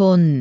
돈